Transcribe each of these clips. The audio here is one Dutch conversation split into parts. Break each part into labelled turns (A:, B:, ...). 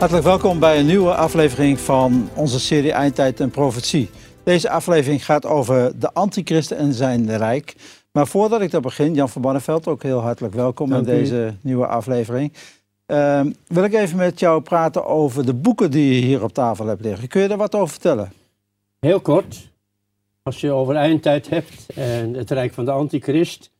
A: Hartelijk welkom bij een nieuwe aflevering van onze serie Eindtijd en Profetie. Deze aflevering gaat over de antichrist en zijn rijk. Maar voordat ik dat begin, Jan van Banneveld, ook heel hartelijk welkom
B: Dank
A: in
B: u.
A: deze nieuwe aflevering. Ehm, wil ik even met jou praten over de boeken die je hier op tafel hebt liggen. Kun je daar wat over vertellen?
B: Heel kort, als je over eindtijd hebt en het Rijk van de Antichrist,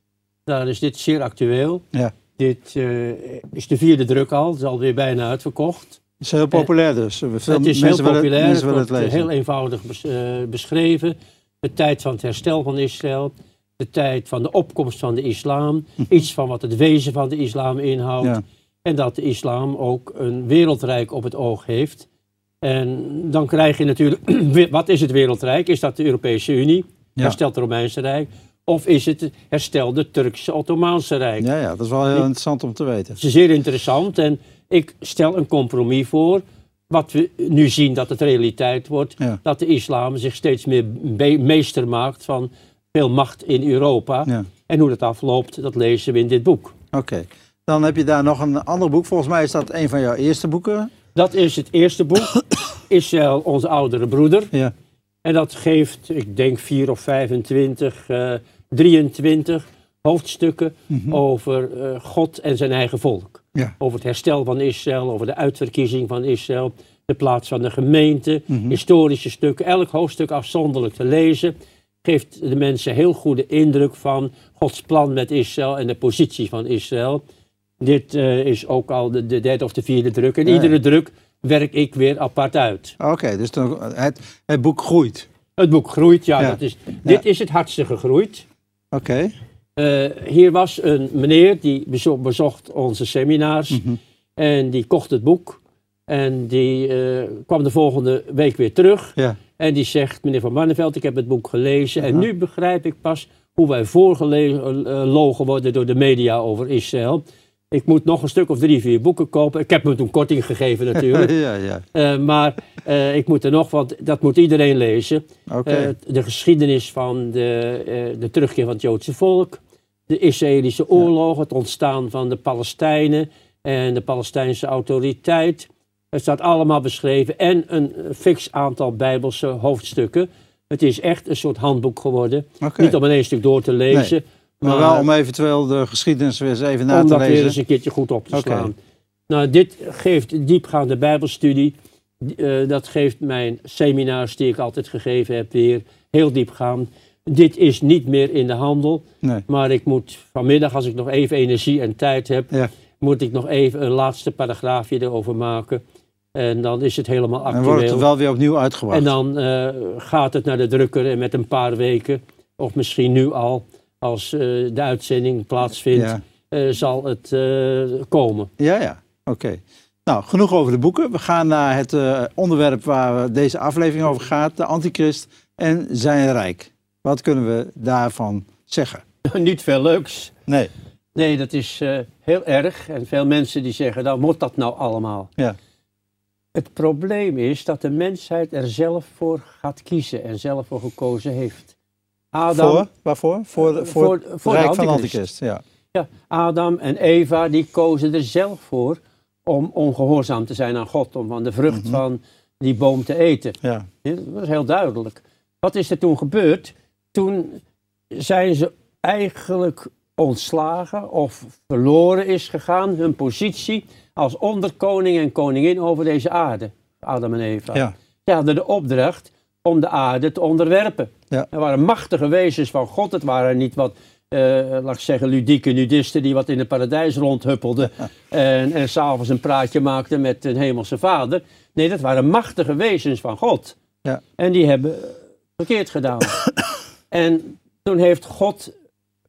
B: dan is dit zeer actueel.
A: Ja.
B: Dit eh, is de vierde druk al, het is alweer bijna uitverkocht.
A: Het is heel populair dus. Veel
B: het is heel
A: mensen willen-
B: populair,
A: mensen willen het
B: wordt
A: lezen.
B: heel eenvoudig eh, beschreven. De tijd van het herstel van Israël, de tijd van de opkomst van de islam, iets van wat het wezen van de islam inhoudt.
A: Ja.
B: En dat de islam ook een wereldrijk op het oog heeft. En dan krijg je natuurlijk, wat is het wereldrijk? Is dat de Europese Unie?
A: Ja.
B: Herstelt het Romeinse Rijk? Of is het herstelde Turkse Ottomaanse Rijk?
A: Ja, ja, dat is wel heel
B: Ik-
A: interessant om te weten.
B: Het is zeer interessant en ik stel een compromis voor. Wat we nu zien dat het realiteit wordt,
A: Ja.
B: dat de islam zich steeds meer meester maakt van veel macht in Europa.
A: Ja.
B: En hoe dat afloopt, dat lezen we in dit boek.
A: Oké. Dan heb je daar nog een ander boek. Volgens mij is dat een van jouw eerste boeken.
B: Dat is het eerste boek, Israël, onze oudere broeder.
A: Ja.
B: En dat geeft, ik denk 4 of 25, eh 23 hoofdstukken over eh, God en zijn eigen volk.
A: Ja.
B: Over het herstel van Israël, over de uitverkiezing van Israël, de plaats van de gemeente, historische stukken. Elk hoofdstuk afzonderlijk te lezen geeft de mensen heel goede indruk van Gods plan met Israël en de positie van Israël. Dit eh, is ook al de, de derde of de vierde druk. En
A: Ja, ja.
B: iedere druk werk ik weer apart uit.
A: Oké, dus dan, het, het boek groeit.
B: Het boek groeit, ja.
A: Ja.
B: Dat is, dit is het hardste gegroeid.
A: Oké.
B: Eh, hier was een meneer die bezo- bezocht onze seminars en die kocht het boek. En die eh, kwam de volgende week weer terug
A: Ja.
B: en die zegt, meneer Van Barneveld, ik heb het boek gelezen en nu begrijp ik pas hoe wij voorgelogen worden door de media over Israël. Ik moet nog een stuk of drie, vier boeken kopen. Ik heb hem toen korting gegeven natuurlijk.
A: ja, ja.
B: Eh, maar eh, ik moet er nog, want dat moet iedereen lezen. Eh, de geschiedenis van de, de terugkeer van het Joodse volk, de Israëlische oorlog, het ontstaan van de Palestijnen en de Palestijnse autoriteit. Het staat allemaal beschreven en een fix aantal Bijbelse hoofdstukken. Het is echt een soort handboek geworden. Niet om in één stuk door te lezen,
A: Maar wel om eventueel de geschiedenis weer eens even na
B: om
A: te
B: dat weer eens
A: lezen.
B: een keertje goed op te slaan. Nou, dit geeft diepgaande bijbelstudie. Eh, dat geeft mijn seminars die ik altijd gegeven heb weer heel diepgaand. Dit is niet meer in de handel.
A: Nee.
B: Maar ik moet vanmiddag, als ik nog even energie en tijd heb,
A: Ja.
B: moet ik nog even een laatste paragraafje erover maken. En dan is het helemaal
A: En wordt het
B: actueel.
A: wel weer opnieuw uitgebracht.
B: En dan eh, gaat het naar de drukker en met een paar weken, of misschien nu al, als eh, de uitzending plaatsvindt,
A: Ja.
B: eh, zal het eh, komen.
A: Ja, ja. Oké. Nou, genoeg over de boeken. We gaan naar het onderwerp waar deze aflevering over gaat. De antichrist en zijn rijk. Wat kunnen we daarvan zeggen?
B: Niet veel leuks.
A: Nee.
B: Nee, dat is heel erg. En veel mensen die zeggen, dan moet dat nou allemaal.
A: Ja.
B: Het probleem is dat de mensheid er zelf voor gaat kiezen en zelf voor gekozen heeft. Adam,
A: Voor? Waarvoor? Voor, voor,
B: Voor-
A: het
B: voor de
A: rijk van de
B: antichrist.
A: antichrist. Ja.
B: ja, Adam en Eva die kozen er zelf voor om ongehoorzaam te zijn aan God, om van de vrucht
A: Mhm.
B: van die boom te eten.
A: Ja.
B: Ja, Dat was heel duidelijk. Wat is er toen gebeurd? Toen zijn ze eigenlijk ontslagen of verloren is gegaan hun positie als onderkoning en koningin over deze aarde. Adam en Eva.
A: Ja.
B: Ze hadden de opdracht om de aarde te onderwerpen.
A: Ja.
B: Er waren machtige wezens van God. Het waren niet wat, eh, laat ik zeggen, ludieke nudisten die wat in het paradijs rondhuppelden. En, en s'avonds een praatje maakten met een hemelse vader. Nee, dat waren machtige wezens van God.
A: Ja.
B: En die hebben verkeerd gedaan. en toen heeft God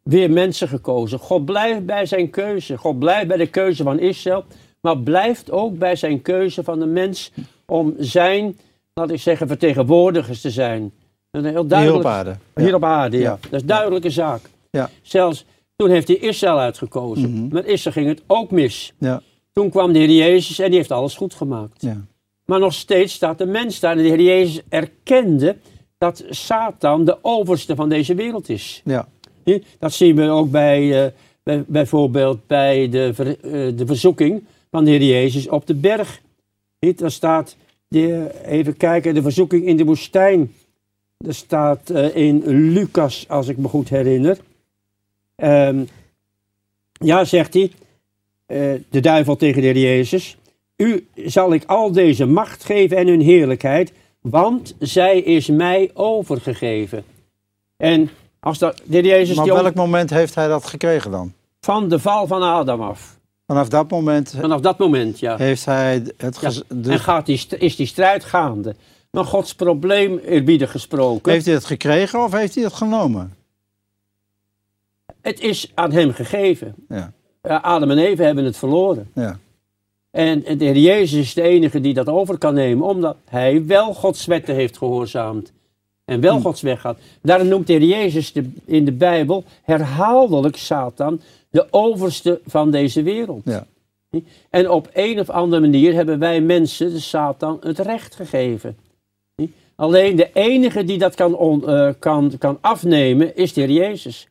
B: weer mensen gekozen. God blijft bij zijn keuze. God blijft bij de keuze van Israël. Maar blijft ook bij zijn keuze van de mens om zijn, laat ik zeggen, vertegenwoordigers te zijn. Een heel
A: Hier
B: duidelijk,
A: op aarde.
B: Hier op aarde, ja.
A: Ja.
B: Dat is een duidelijke zaak.
A: Ja.
B: Zelfs toen heeft hij Israël uitgekozen.
A: Mhm.
B: Met Israël ging het ook mis.
A: Ja.
B: Toen kwam de Heer Jezus en die heeft alles goed gemaakt.
A: Ja.
B: Maar nog steeds staat de mens daar. En de Heer Jezus erkende dat Satan de overste van deze wereld is.
A: Ja.
B: Dat zien we ook bij, eh, bij- bijvoorbeeld bij de, ver- eh, de verzoeking van de Heer Jezus op de berg. Daar staat, de, even kijken, de verzoeking in de woestijn. Er staat eh, in Lucas, als ik me goed herinner. Ehm, ja, zegt hij, eh, de duivel tegen de Heer Jezus. U zal ik al deze macht geven en hun heerlijkheid, want zij is mij overgegeven. En als dat, de Heer Jezus
A: Maar op welk moment heeft hij dat gekregen dan?
B: van de val van Adam af.
A: Vanaf dat moment
B: Vanaf dat moment, ja.
A: heeft hij het
B: Ja, En gaat die, is die strijd gaande. Maar Gods probleem, eerbiedig gesproken,
A: heeft hij het gekregen of heeft hij het genomen?
B: het is aan hem gegeven.
A: Ja,
B: Adam en Eve hebben het verloren.
A: ja,
B: En de Heer Jezus is de enige die dat over kan nemen, omdat hij wel Gods wetten heeft gehoorzaamd. En wel
A: Hm.
B: Gods weg gaat. Daarom noemt de Heer Jezus de, in de Bijbel herhaaldelijk Satan de overste van deze wereld.
A: ja.
B: En op een of andere manier hebben wij mensen, de Satan, het recht gegeven. Alleen de enige die dat kan, on- eh, kan, kan afnemen is de Heer Jezus.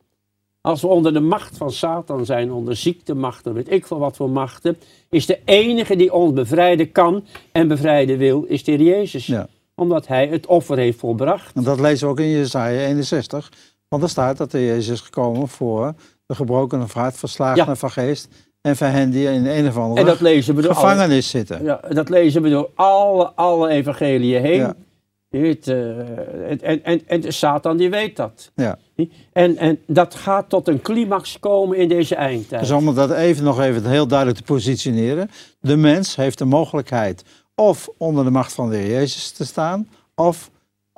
B: Als we onder de macht van Satan zijn, onder ziektemachten, weet ik veel wat voor machten, is de enige die ons bevrijden kan en bevrijden wil, is de Heer Jezus.
A: ja.
B: Omdat hij het offer heeft volbracht.
A: En dat lezen we ook in Jesaja 61. Want er staat dat de Jezus is gekomen voor de gebroken van hart, verslagenen
B: Ja.
A: van geest en voor hen die in een of andere
B: En dat lezen we door alle,
A: gevangenis zitten.
B: ja, dat lezen we door alle, alle evangeliën heen.
A: Ja.
B: Je weet, eh, en, en, en, Satan die weet dat.
A: Ja.
B: En, en dat gaat tot een climax komen in deze eindtijd.
A: Dus om dat even nog even heel duidelijk te positioneren. De mens heeft de mogelijkheid of onder de macht van de Heer Jezus te staan, of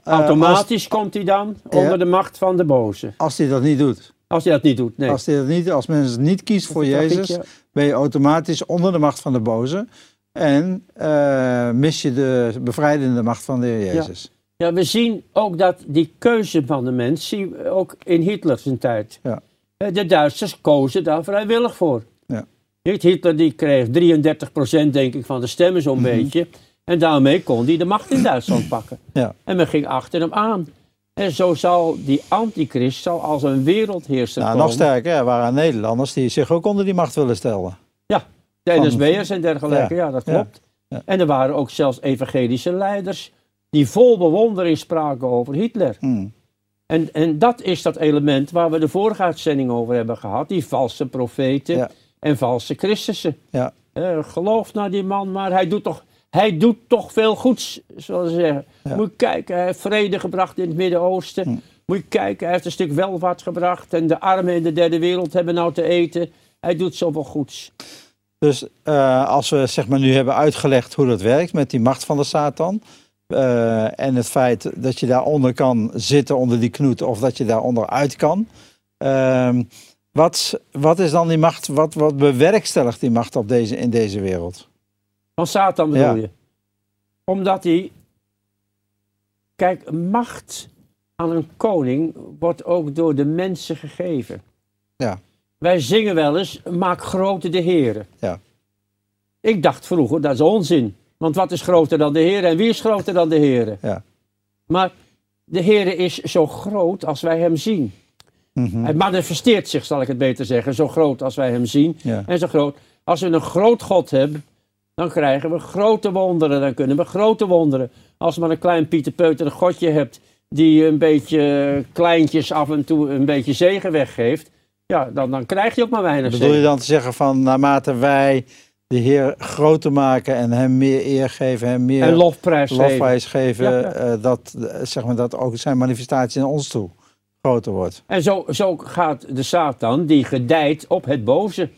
A: eh,
B: Automatisch komt hij dan
A: Ja.
B: onder de macht van de boze.
A: als hij dat niet doet.
B: Als hij dat niet doet, nee.
A: Als, dat niet, als mensen niet kiest voor Jezus,
B: ik, ja.
A: ben je automatisch onder de macht van de boze. En eh, mis je de bevrijdende macht van de Heer Jezus.
B: Ja, we zien ook dat die keuze van de mens, zien we ook in Hitler zijn tijd.
A: Ja.
B: Eh, De Duitsers kozen daar vrijwillig voor.
A: Ja.
B: Hitler die kreeg 33% denk ik van de stemmen zo'n
A: Mhm.
B: beetje. En daarmee kon hij de macht in Duitsland pakken.
A: Ja.
B: En men ging achter hem aan. En zo zal die antichrist zal als een wereldheerser
A: Nou,
B: komen.
A: nog sterker, er waren Nederlanders die zich ook onder die macht willen stellen.
B: Ja, de NSB'ers en dergelijke, ja, dat klopt.
A: Ja.
B: En er waren ook zelfs evangelische leiders die vol bewondering spraken over Hitler.
A: Hmm.
B: En, en dat is dat element waar we de vorige uitzending over hebben gehad. Die valse profeten en valse Christussen.
A: Ja.
B: Eh, geloof naar die man, maar hij doet toch, hij doet toch veel goeds, zullen ze zeggen.
A: Ja.
B: Moet je kijken, hij heeft vrede gebracht in het Midden-Oosten.
A: Hm.
B: Moet je kijken, hij heeft een stuk welvaart gebracht. En de armen in de derde wereld hebben nou te eten. Hij doet zoveel goeds.
A: Dus eh, als we zeg maar, nu hebben uitgelegd hoe dat werkt met die macht van de Satan. eh, en het feit dat je daaronder kan zitten onder die knoet of dat je daaronder uit kan. ehm, wat, wat is dan die macht, wat, wat bewerkstelligt die macht op deze, in deze wereld?
B: Van Satan bedoel
A: Ja.
B: je? Omdat hij... Kijk, macht aan een koning wordt ook door de mensen gegeven.
A: Ja.
B: Wij zingen wel eens, maak groter de heren.
A: Ja.
B: Ik dacht vroeger, dat is onzin. Want wat is groter dan de heren en wie is groter dan de heren?
A: Ja.
B: Maar de heren is zo groot als wij hem zien.
A: Mhm.
B: Hij manifesteert zich, zal ik het beter zeggen, zo groot als wij hem zien.
A: Ja.
B: En zo groot. Als we een groot God hebben, dan krijgen we grote wonderen. Dan kunnen we grote wonderen. Als maar een klein Pieter Peuter godje hebt, die een beetje kleintjes af en toe een beetje zegen weggeeft. Ja, dan, dan krijg je ook maar weinig
A: Bedoel je dan te zeggen van naarmate wij de Heer groter maken en hem meer eer geven, hem meer
B: En lofprijs geven.
A: lofprijs geven,
B: Ja, ja.
A: eh, dat, eh, zeg maar, dat ook zijn manifestatie naar ons toe groter wordt.
B: En zo, zo gaat de Satan, die gedijt op het boze.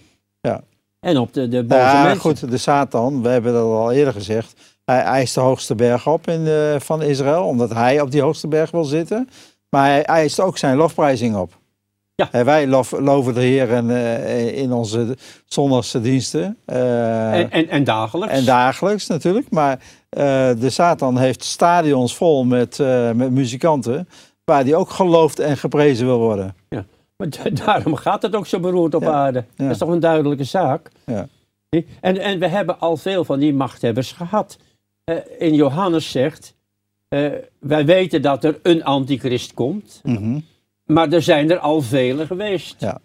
A: Ja.
B: En op de, de boze
A: Ja,
B: mensen.
A: goed, de Satan, we hebben dat al eerder gezegd, hij eist de hoogste berg op in, eh, van Israël, omdat hij op die hoogste berg wil zitten. Maar hij eist ook zijn lofprijzing op.
B: Ja.
A: Hè, wij lof, loven de Heer in, eh, in onze zondagse diensten. eh,
B: En, en, en dagelijks.
A: En dagelijks natuurlijk. Maar de Satan heeft stadions vol met, met muzikanten. Waar die ook geloofd en geprezen wil worden.
B: Maar daarom gaat het ook zo beroerd op
A: Ja,
B: aarde. Dat is toch een duidelijke zaak?
A: Ja.
B: En, en we hebben al veel van die machthebbers gehad. Eh, in Johannes zegt, eh, wij weten dat er een antichrist komt,
A: Mhm.
B: maar er zijn er al vele geweest.
A: Ja.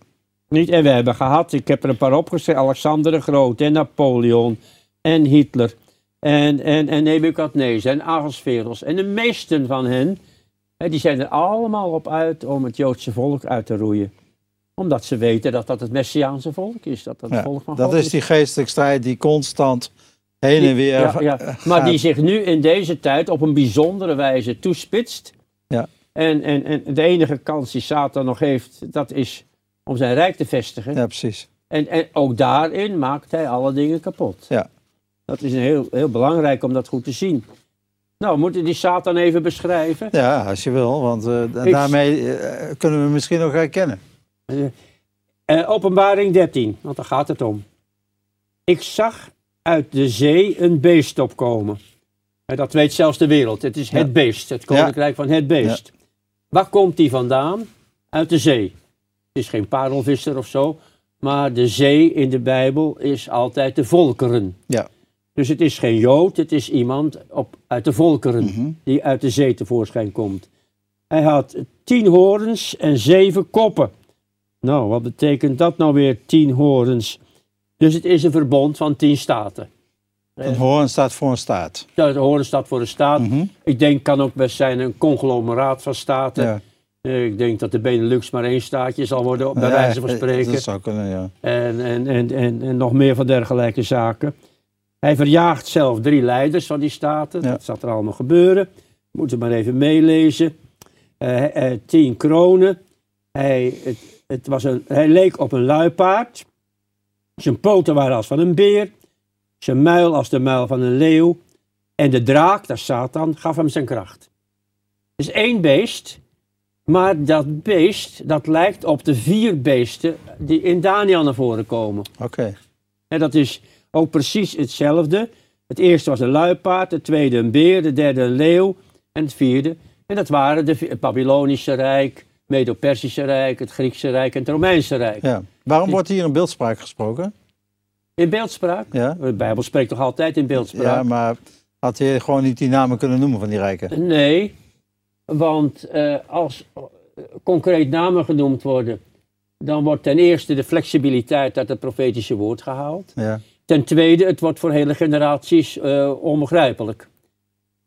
B: Niet? En we hebben gehad, ik heb er een paar opgeschreven, Alexander de Grote en Napoleon en Hitler. en, en, en Nebukadnezar en Ahasveros. En de meesten van hen, die zijn er allemaal op uit om het Joodse volk uit te roeien. Omdat ze weten dat dat het Messiaanse volk is. Dat dat het
A: Ja,
B: volk van
A: dat
B: God
A: is die geestelijke strijd die constant heen en weer
B: ja, ja. Maar die zich nu in deze tijd op een bijzondere wijze toespitst.
A: Ja.
B: En, en, en de enige kans die Satan nog heeft, dat is om zijn rijk te vestigen.
A: Ja, precies.
B: En, en ook daarin maakt hij alle dingen kapot.
A: Ja.
B: Dat is een heel, heel belangrijk om dat goed te zien. Nou, we moeten die Satan even beschrijven.
A: Ja, als je wil, want eh,
B: Ik-
A: daarmee eh, kunnen we misschien nog herkennen.
B: Eh, openbaring 13, want daar gaat het om. Ik zag uit de zee een beest opkomen. En dat weet zelfs de wereld. Het is
A: Ja.
B: het beest, het koninkrijk van het beest. Waar komt die vandaan? Uit de zee. Het is geen parelvisser of zo, maar de zee in de Bijbel is altijd de volkeren.
A: Ja.
B: Dus het is geen Jood, het is iemand op, uit de volkeren
A: Mhm.
B: die uit de zee tevoorschijn komt. Hij had tien horens en zeven koppen. Nou, wat betekent dat nou weer, tien horens? Dus het is een verbond van tien staten.
A: Een hoorn staat voor een staat.
B: Ja, de horen staat voor een staat.
A: Mhm.
B: Ik denk kan ook best zijn een conglomeraat van staten.
A: Ja.
B: Eh, Ik denk dat de Benelux maar één staatje zal worden, bij
A: Ja,
B: wijze van
A: eh,
B: spreken.
A: Dat zou kunnen, ja.
B: En, en, en, en, en nog meer van dergelijke zaken. Hij verjaagt zelf drie leiders van die staten.
A: Ja.
B: Dat zal er allemaal gebeuren. Moeten we maar even meelezen. Eh, eh, tien kronen. Hij, het, het was een, hij leek op een luipaard. Zijn poten waren als van een beer. Zijn muil als de muil van een leeuw. En de draak, dat is Satan, gaf hem zijn kracht. Het is één beest. Maar dat beest, dat lijkt op de vier beesten die in Daniel naar voren komen.
A: Oké.
B: En dat is ook precies hetzelfde. Het eerste was een luipaard, het tweede een beer, de derde een leeuw en het vierde. En dat waren de, het Babylonische Rijk, Medo-Persische Rijk, het Griekse Rijk en het Romeinse Rijk.
A: Ja. Waarom wordt hier in beeldspraak gesproken?
B: In beeldspraak?
A: Ja.
B: De Bijbel spreekt toch altijd in beeldspraak?
A: Ja, maar had hij gewoon niet die namen kunnen noemen van die rijken?
B: Nee, want eh, als eh, concreet namen genoemd worden, dan wordt ten eerste de flexibiliteit uit het profetische woord gehaald.
A: Ja.
B: Ten tweede, het wordt voor hele generaties eh, onbegrijpelijk.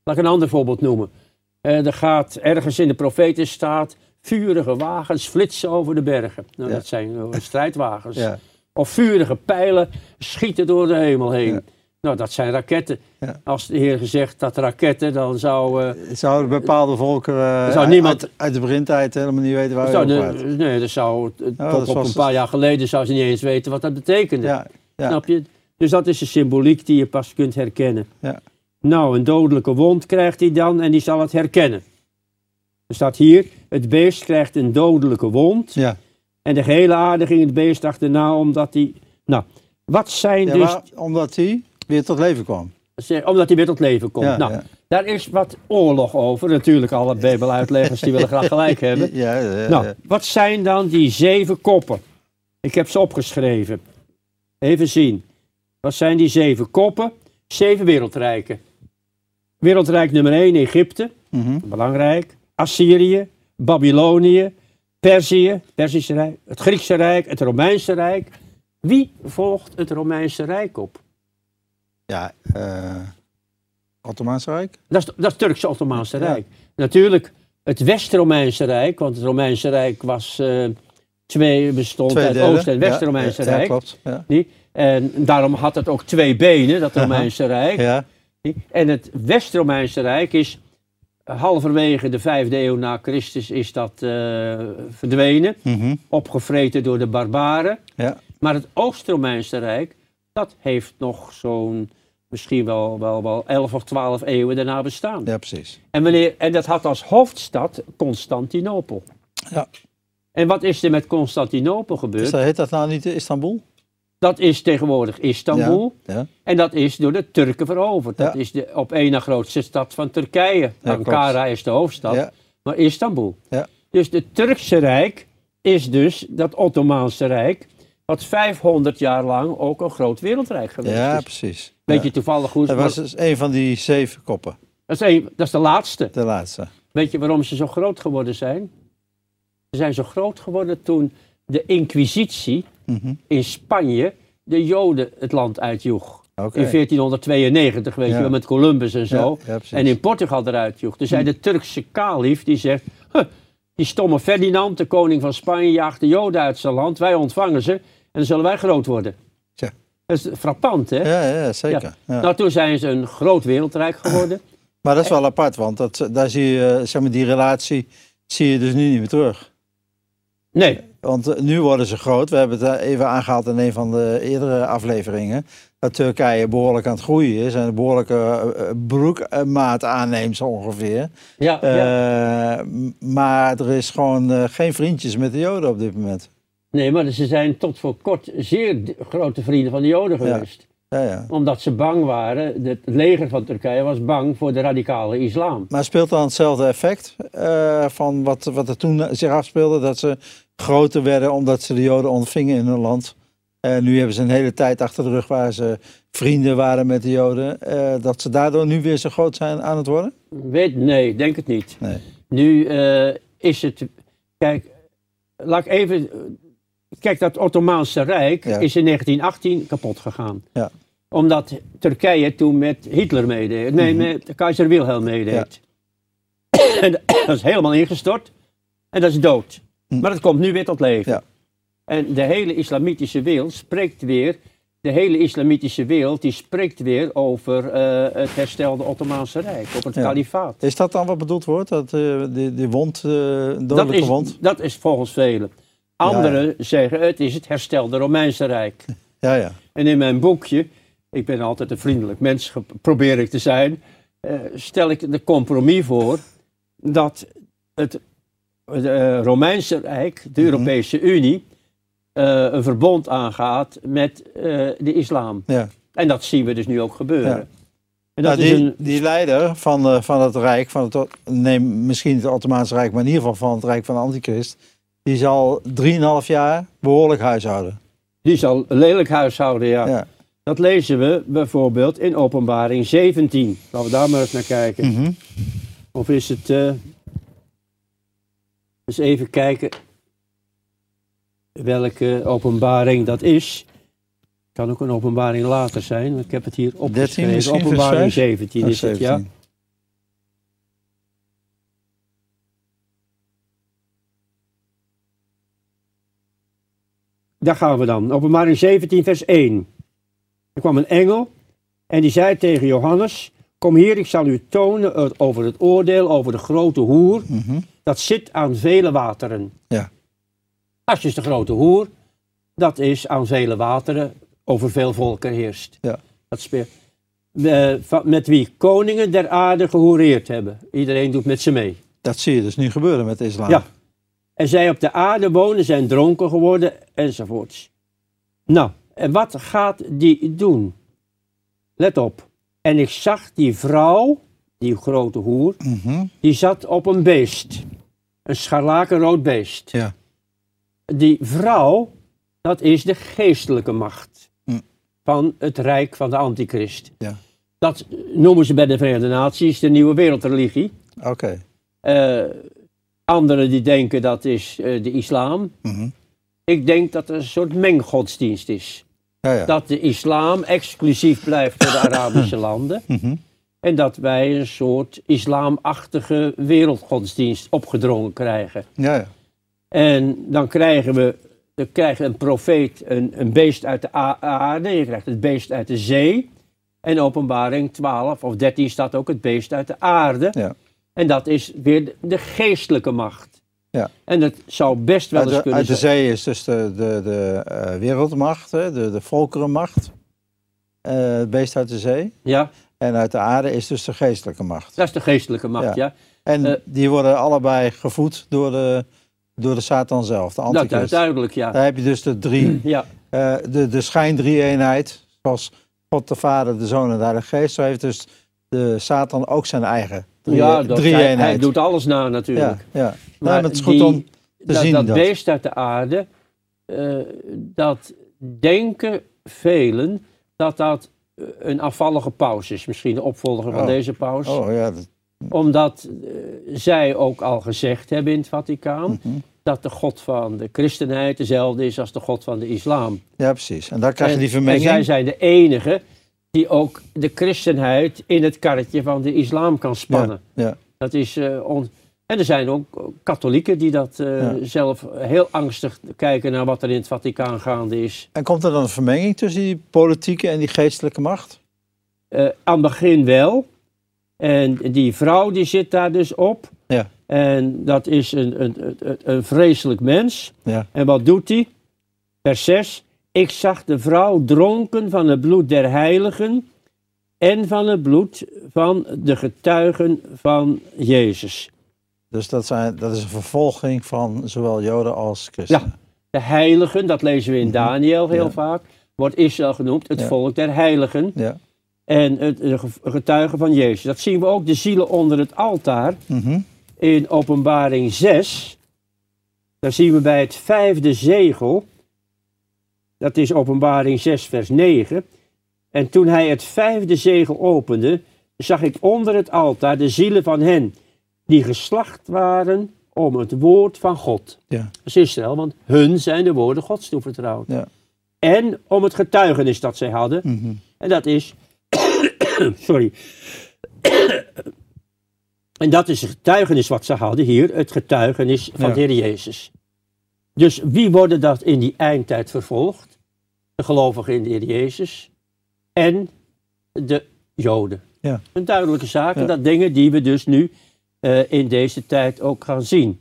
B: Laat ik een ander voorbeeld noemen. Eh, er gaat ergens in de profeten staat, vurige wagens flitsen over de bergen. Nou,
A: Ja.
B: Dat zijn eh, strijdwagens.
A: Ja.
B: Of vurige pijlen schieten door de hemel heen.
A: Ja.
B: Nou, dat zijn raketten. Als de Heer gezegd dat raketten, dan zou...
A: Zouden bepaalde volken
B: Zou niemand-
A: uit, uit de begintijd helemaal niet weten waar
B: zou de-
A: praat?
B: nee, dat zou,
A: dat
B: tot op
A: was-
B: een paar jaar geleden zou ze niet eens weten wat dat betekende.
A: Ja, ja.
B: Snap je? Dus dat is de symboliek die je pas kunt herkennen.
A: Ja.
B: Nou, een dodelijke wond krijgt hij dan en die zal het herkennen. Er staat hier, het beest krijgt een dodelijke wond
A: ja.
B: en de gehele aarde ging het beest achterna omdat hij... Nou, wat zijn
A: Ja,
B: dus...
A: omdat hij weer tot leven kwam.
B: Omdat hij weer tot leven komt.
A: Ja,
B: nou, daar is wat oorlog over. Natuurlijk, alle Bijbeluitleggers die willen graag gelijk hebben.
A: Ja, ja,
B: Nou, wat zijn dan die zeven koppen? Ik heb ze opgeschreven. Even zien. Wat zijn die zeven koppen? Zeven wereldrijken. Wereldrijk nummer 1 Egypte,
A: Mhm.
B: belangrijk. Assyrië, Babylonië, Perzië, Persische Rijk, het Griekse Rijk, het Romeinse Rijk. Wie volgt het Romeinse Rijk op?
A: ja eh Ottomaanse Rijk?
B: Dat is, dat is het Turkse Ottomaanse
A: Ja.
B: Rijk. Natuurlijk het West-Romeinse Rijk, want het Romeinse Rijk was eh, twee, bestond
A: Twee
B: uit. Oost- en West-Romeinse
A: ja, ja,
B: Rijk.
A: klopt. Ja.
B: En daarom had het ook twee benen, dat Romeinse Rijk.
A: Ja.
B: En het West-Romeinse Rijk is halverwege de vijfde eeuw na Christus is dat eh, verdwenen,
A: Mhm.
B: opgevreten door de barbaren.
A: ja.
B: Maar het Oost-Romeinse Rijk, dat heeft nog zo'n misschien wel, wel, wel 11 of 12 eeuwen daarna bestaan.
A: ja, precies.
B: En, wanneer, en dat had als hoofdstad Constantinopel.
A: Ja.
B: En wat is er met Constantinopel gebeurd?
A: Dus dat heet dat nou niet Istanbul?
B: Dat is tegenwoordig Istanbul.
A: Ja.
B: En dat is door de Turken veroverd. Dat
A: Ja.
B: is de op één na grootste stad van Turkije. Ankara is de hoofdstad,
A: Ja.
B: maar Istanbul.
A: Ja.
B: Dus het Turkse Rijk is dus dat Ottomaanse Rijk, wat 500 jaar lang ook een groot wereldrijk geweest
A: Ja,
B: is.
A: precies.
B: Weet
A: Ja.
B: je toevallig hoe
A: Dat was dus een van die zeven koppen,
B: dat, is een- dat is de laatste.
A: de laatste.
B: Weet je waarom ze zo groot geworden zijn? Ze zijn zo groot geworden toen de Inquisitie In Spanje de Joden het land uitjoeg. In 1492, weet
A: Ja.
B: je wel, met Columbus en zo.
A: Ja, ja,
B: en in Portugal eruit joeg. Dus zei de Turkse kalif, die zegt... "Huh, die stomme Ferdinand, de koning van Spanje, jaagt de Joden uit zijn land. Wij ontvangen ze en dan zullen wij groot worden.
A: Tja.
B: Dat is frappant, hè?
A: Ja, ja, zeker. Ja.
B: Nou, toen zijn ze een groot wereldrijk geworden.
A: Maar dat is wel apart, want dat, daar zie je, zeg maar, die relatie zie je dus nu niet meer terug.
B: Nee,
A: Want eh, nu worden ze groot. We hebben het eh, even aangehaald in een van de eerdere afleveringen. Dat Turkije behoorlijk aan het groeien is en een behoorlijke eh, broekmaat aanneemt zo ongeveer.
B: ja,
A: maar er is gewoon geen vriendjes met de Joden op dit moment.
B: nee, maar ze zijn tot voor kort zeer grote vrienden van de Joden geweest.
A: Ja, ja.
B: Omdat ze bang waren, het leger van Turkije was bang voor de radicale islam.
A: Maar speelt dan hetzelfde effect eh, van wat, wat er toen zich afspeelde? Dat ze groter werden omdat ze de Joden ontvingen in hun land. En nu hebben ze een hele tijd achter de rug waar ze vrienden waren met de Joden. eh, dat ze daardoor nu weer zo groot zijn aan het worden?
B: Weet, nee, denk het niet.
A: Nee.
B: Nu eh, is het. Kijk, laat ik even. Kijk, dat Ottomaanse Rijk
A: Ja.
B: is in 1918 kapot gegaan.
A: Ja.
B: Omdat Turkije toen met Hitler meedeed. Nee,
A: Mhm.
B: met keizer Wilhelm meedeed. en dat is helemaal ingestort. En dat is dood.
A: Hm.
B: Maar dat komt nu weer tot leven.
A: Ja.
B: En de hele islamitische wereld spreekt weer. De hele islamitische wereld die spreekt weer over eh, het herstelde Ottomaanse Rijk, over het
A: Ja.
B: kalifaat.
A: Is dat dan wat bedoeld wordt? Dat, eh, die, die wond, eh, een
B: Dat
A: dodelijke
B: is,
A: wond?
B: dat is volgens velen. Anderen zeggen het is het herstelde Romeinse Rijk.
A: Ja, ja.
B: En in mijn boekje, ik ben altijd een vriendelijk mens, probeer ik te zijn, eh, stel ik de compromis voor dat het eh, Romeinse Rijk, de
A: Mhm.
B: Europese Unie, eh, een verbond aangaat met de islam.
A: ja.
B: En dat zien we dus nu ook gebeuren.
A: Ja.
B: En dat
A: Nou,
B: is
A: die,
B: een,
A: die leider van, van het Rijk, van het, neem misschien het Ottomaanse Rijk, maar in ieder geval van het Rijk van de Antichrist, die zal 3,5 jaar behoorlijk huishouden.
B: die zal lelijk huishouden, ja.
A: Ja.
B: Dat lezen we bijvoorbeeld in Openbaring 17. Laten we daar maar eens naar kijken.
A: Mhm.
B: Of is het. eh eens even kijken welke openbaring dat is. Kan ook een openbaring later zijn, want ik heb het hier
A: 13
B: opgeschreven. Openbaring
A: vijf?
B: 17 is het, ja.
A: 17.
B: Daar gaan we dan. Openbaring 17, vers 1. Er kwam een engel en die zei tegen Johannes: Kom hier, ik zal u tonen over het oordeel over de grote hoer.
A: Mhm.
B: Dat zit aan vele wateren.
A: Ja.
B: Als is de grote hoer, dat is aan vele wateren over veel volken heerst.
A: Ja.
B: Dat speelt. Met wie koningen der aarde gehoereerd hebben. Iedereen doet met ze mee.
A: Dat zie je dus nu gebeuren met de islam.
B: Ja. En zij op de aarde wonen zijn dronken geworden enzovoorts. Nou, en wat gaat die doen? Let op. En ik zag die vrouw, die grote hoer,
A: Mhm.
B: die zat op een beest. Een scharlakenrood beest.
A: Ja.
B: Die vrouw, dat is de geestelijke macht
A: Hm.
B: van het rijk van de antichrist.
A: Ja.
B: Dat noemen ze bij de Verenigde Naties de nieuwe wereldreligie.
A: Oké.
B: Eh, anderen die denken dat is eh, de islam.
A: Mhm.
B: Ik denk dat er een soort menggodsdienst is.
A: Ja, ja.
B: Dat de islam exclusief blijft voor de Arabische landen.
A: Mhm.
B: En dat wij een soort islamachtige wereldgodsdienst opgedrongen krijgen.
A: ja, ja.
B: En dan krijgen we dan krijgt een profeet een, een beest uit de aarde. Je krijgt het beest uit de zee. En openbaring 12 of 13 staat ook het beest uit de aarde.
A: Ja.
B: En dat is weer de geestelijke macht.
A: Ja.
B: En dat zou best wel
A: Uit,
B: eens kunnen
A: uit de zee is dus de, de, de eh, wereldmacht, hè, de, de volkerenmacht. Eh, het beest uit de zee.
B: Ja,
A: En uit de aarde is dus de geestelijke macht.
B: dat is de geestelijke macht,
A: Ja.
B: ja.
A: En
B: Eh,
A: die worden allebei gevoed door de, door de Satan zelf, de
B: Dat is
A: antichrist.
B: duidelijk, ja.
A: Daar heb je dus de drie,
B: Ja,
A: de, de schijn-drie-eenheid. Zoals God de Vader, de Zoon en de Heilige Geest. Zo heeft dus de Satan ook zijn eigen drie,
B: ja dat, hij, hij doet alles na natuurlijk.
A: ja, ja.
B: Maar
A: Nou, het is goed
B: die-
A: om te
B: dat,
A: zien
B: dat
A: dat.
B: beest uit de aarde, eh, dat denken velen dat dat eh, een afvallige paus is. Misschien de opvolger van
A: Oh.
B: deze paus.
A: Oh ja, dat,
B: Omdat eh, zij ook al gezegd hebben in het Vaticaan
A: mhm.
B: dat de God van de christenheid dezelfde is als de God van de islam.
A: ja, precies. En daar krijg je
B: En-
A: die
B: En
A: vermenging.
B: zij zijn de enige die ook de christenheid in het karretje van de islam kan spannen.
A: Ja.
B: Dat is eh, on... En er zijn ook katholieken die dat eh,
A: Ja.
B: zelf heel angstig kijken naar wat er in het Vaticaan gaande is.
A: En komt er dan een vermenging tussen die politieke en die geestelijke macht?
B: Eh, aan het begin wel. En die vrouw die zit daar dus op.
A: Ja.
B: En dat is een, een, een, een vreselijk mens.
A: Ja.
B: En wat doet hij? Vers 6. Ik zag de vrouw dronken van het bloed der heiligen en van het bloed van de getuigen van Jezus.
A: Dus dat, zijn, dat is een vervolging van zowel Joden als christenen.
B: De heiligen, dat lezen we in Daniel heel
A: Ja.
B: vaak, wordt Israël genoemd, het
A: Ja.
B: volk der heiligen
A: Ja.
B: en het de ge- getuigen van Jezus. Dat zien we ook, de zielen onder het altaar.
A: Mhm.
B: in Openbaring 6, daar zien we bij het vijfde zegel, dat is Openbaring 6, vers 9. En toen hij het vijfde zegel opende, zag ik onder het altaar de zielen van hen die geslacht waren om het woord van God.
A: Ja.
B: Dat is Israël, want hun zijn de woorden Gods toevertrouwd.
A: Ja.
B: En om het getuigenis dat zij hadden,
A: Mhm.
B: en dat is. sorry. en dat is het getuigenis wat ze hadden hier, het getuigenis van
A: Ja.
B: de Heer Jezus. Dus wie worden dat in die eindtijd vervolgd? De gelovigen in de Heer Jezus en de Joden.
A: Ja.
B: Een duidelijke zaak, en dat dingen die we dus nu eh, in deze tijd ook gaan zien.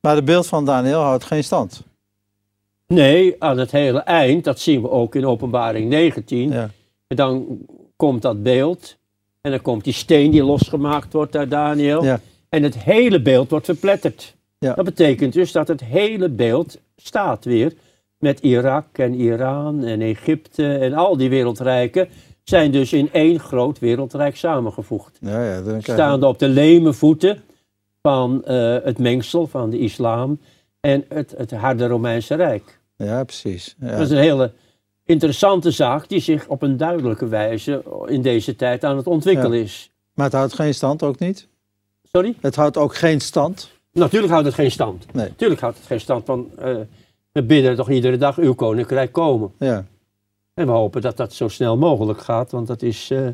A: Maar het beeld van Daniel houdt geen stand.
B: Nee, aan het hele eind, dat zien we ook in Openbaring 19.
A: Ja.
B: En dan komt dat beeld. En dan komt die steen die losgemaakt wordt uit Daniel.
A: Ja.
B: En het hele beeld wordt verpletterd.
A: Ja.
B: Dat betekent dus dat het hele beeld staat weer. Met Irak en Iran en Egypte en al die wereldrijken. Zijn dus in één groot wereldrijk samengevoegd.
A: Ja, ja, dan
B: Staande op de leme voeten van eh, het mengsel van de islam en het, het harde Romeinse Rijk.
A: ja precies. Ja.
B: Dat is een hele interessante zaak die zich op een duidelijke wijze in deze tijd aan het ontwikkelen is.
A: Maar het houdt geen stand ook niet?
B: Sorry?
A: Het houdt ook geen stand?
B: Natuurlijk houdt het geen stand.
A: Nee.
B: Natuurlijk houdt het geen stand, want eh, we bidden toch iedere dag uw koninkrijk komen.
A: Ja.
B: En we hopen dat dat zo snel mogelijk gaat, want dat is eh,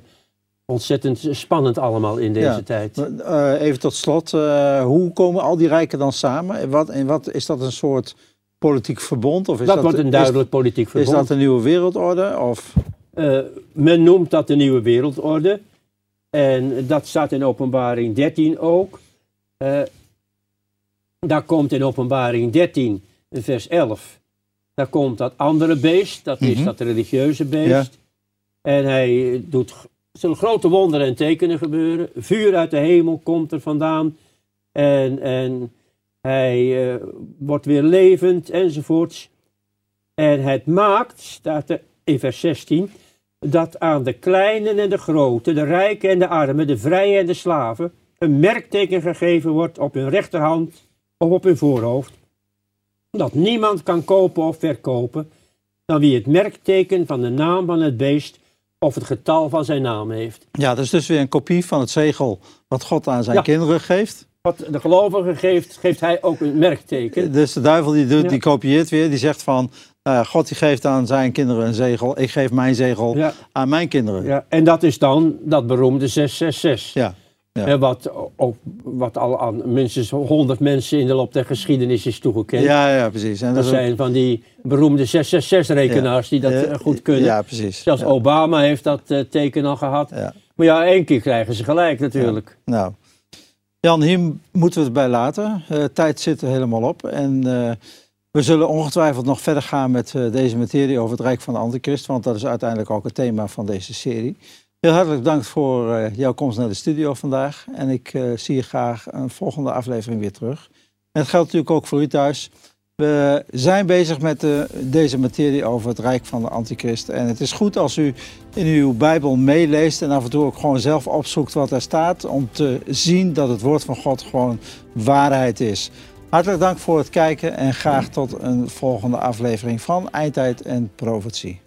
B: ontzettend spannend allemaal in deze
A: Ja.
B: tijd.
A: Eh, even tot slot, eh, hoe komen al die rijken dan samen? En wat, en wat is dat een soort politiek verbond? Of is
B: dat,
A: dat,
B: wordt een duidelijk politiek
A: Is,
B: verbod.
A: is dat een nieuwe wereldorde? Of,
B: men noemt dat de nieuwe wereldorde. En dat staat in openbaring 13 ook. Daar komt in openbaring 13, in vers 11. Daar komt dat andere beest, dat is
A: Mhm.
B: dat religieuze beest.
A: Ja.
B: En hij doet, er zullen grote wonderen en tekenen gebeuren. Vuur uit de hemel komt er vandaan. En, en hij eh, wordt weer levend enzovoorts. En het maakt, staat er in vers 16, dat aan de kleinen en de groten, de rijken en de armen, de vrije en de slaven, een merkteken gegeven wordt op hun rechterhand of op hun voorhoofd. Dat niemand kan kopen of verkopen dan wie het merkteken van de naam van het beest of het getal van zijn naam heeft.
A: ja, dat is dus weer een kopie van het zegel wat God aan zijn
B: Ja.
A: kinderen geeft.
B: Wat de gelovige geeft, geeft hij ook een merkteken.
A: Dus de duivel die, doet,
B: Ja.
A: die kopieert weer, die zegt van... ja, God die geeft aan zijn kinderen een zegel, ik geef mijn zegel
B: Ja,
A: aan mijn kinderen.
B: ja, en dat is dan dat beroemde 666.
A: Ja. Ja.
B: Hè, wat, ook, wat al aan minstens 100 mensen in de loop der geschiedenis is toegekend.
A: Ja, ja, precies. En
B: Dat
A: ook-
B: zijn van die beroemde 666-rekenaars die dat
A: Ja,
B: eh, goed kunnen.
A: Ja, precies.
B: Zelfs. Obama heeft dat eh, teken al gehad.
A: Ja.
B: Maar ja, één keer krijgen ze gelijk natuurlijk.
A: Nou, Jan, hier moeten we het bij laten. Eh, tijd zit er helemaal op. En we zullen ongetwijfeld nog verder gaan met deze materie over het Rijk van de Antichrist. Want dat is uiteindelijk ook het thema van deze serie. Heel hartelijk bedankt voor eh, jouw komst naar de studio vandaag. En ik eh, zie je graag een volgende aflevering weer terug. En het geldt natuurlijk ook voor u thuis. We zijn bezig met eh, deze materie over het Rijk van de Antichrist. En het is goed als u in uw Bijbel meeleest en af en toe ook gewoon zelf opzoekt wat er staat. Om te zien dat het woord van God gewoon waarheid is. Hartelijk dank voor het kijken en graag tot een volgende aflevering van Eindtijd en Profetie.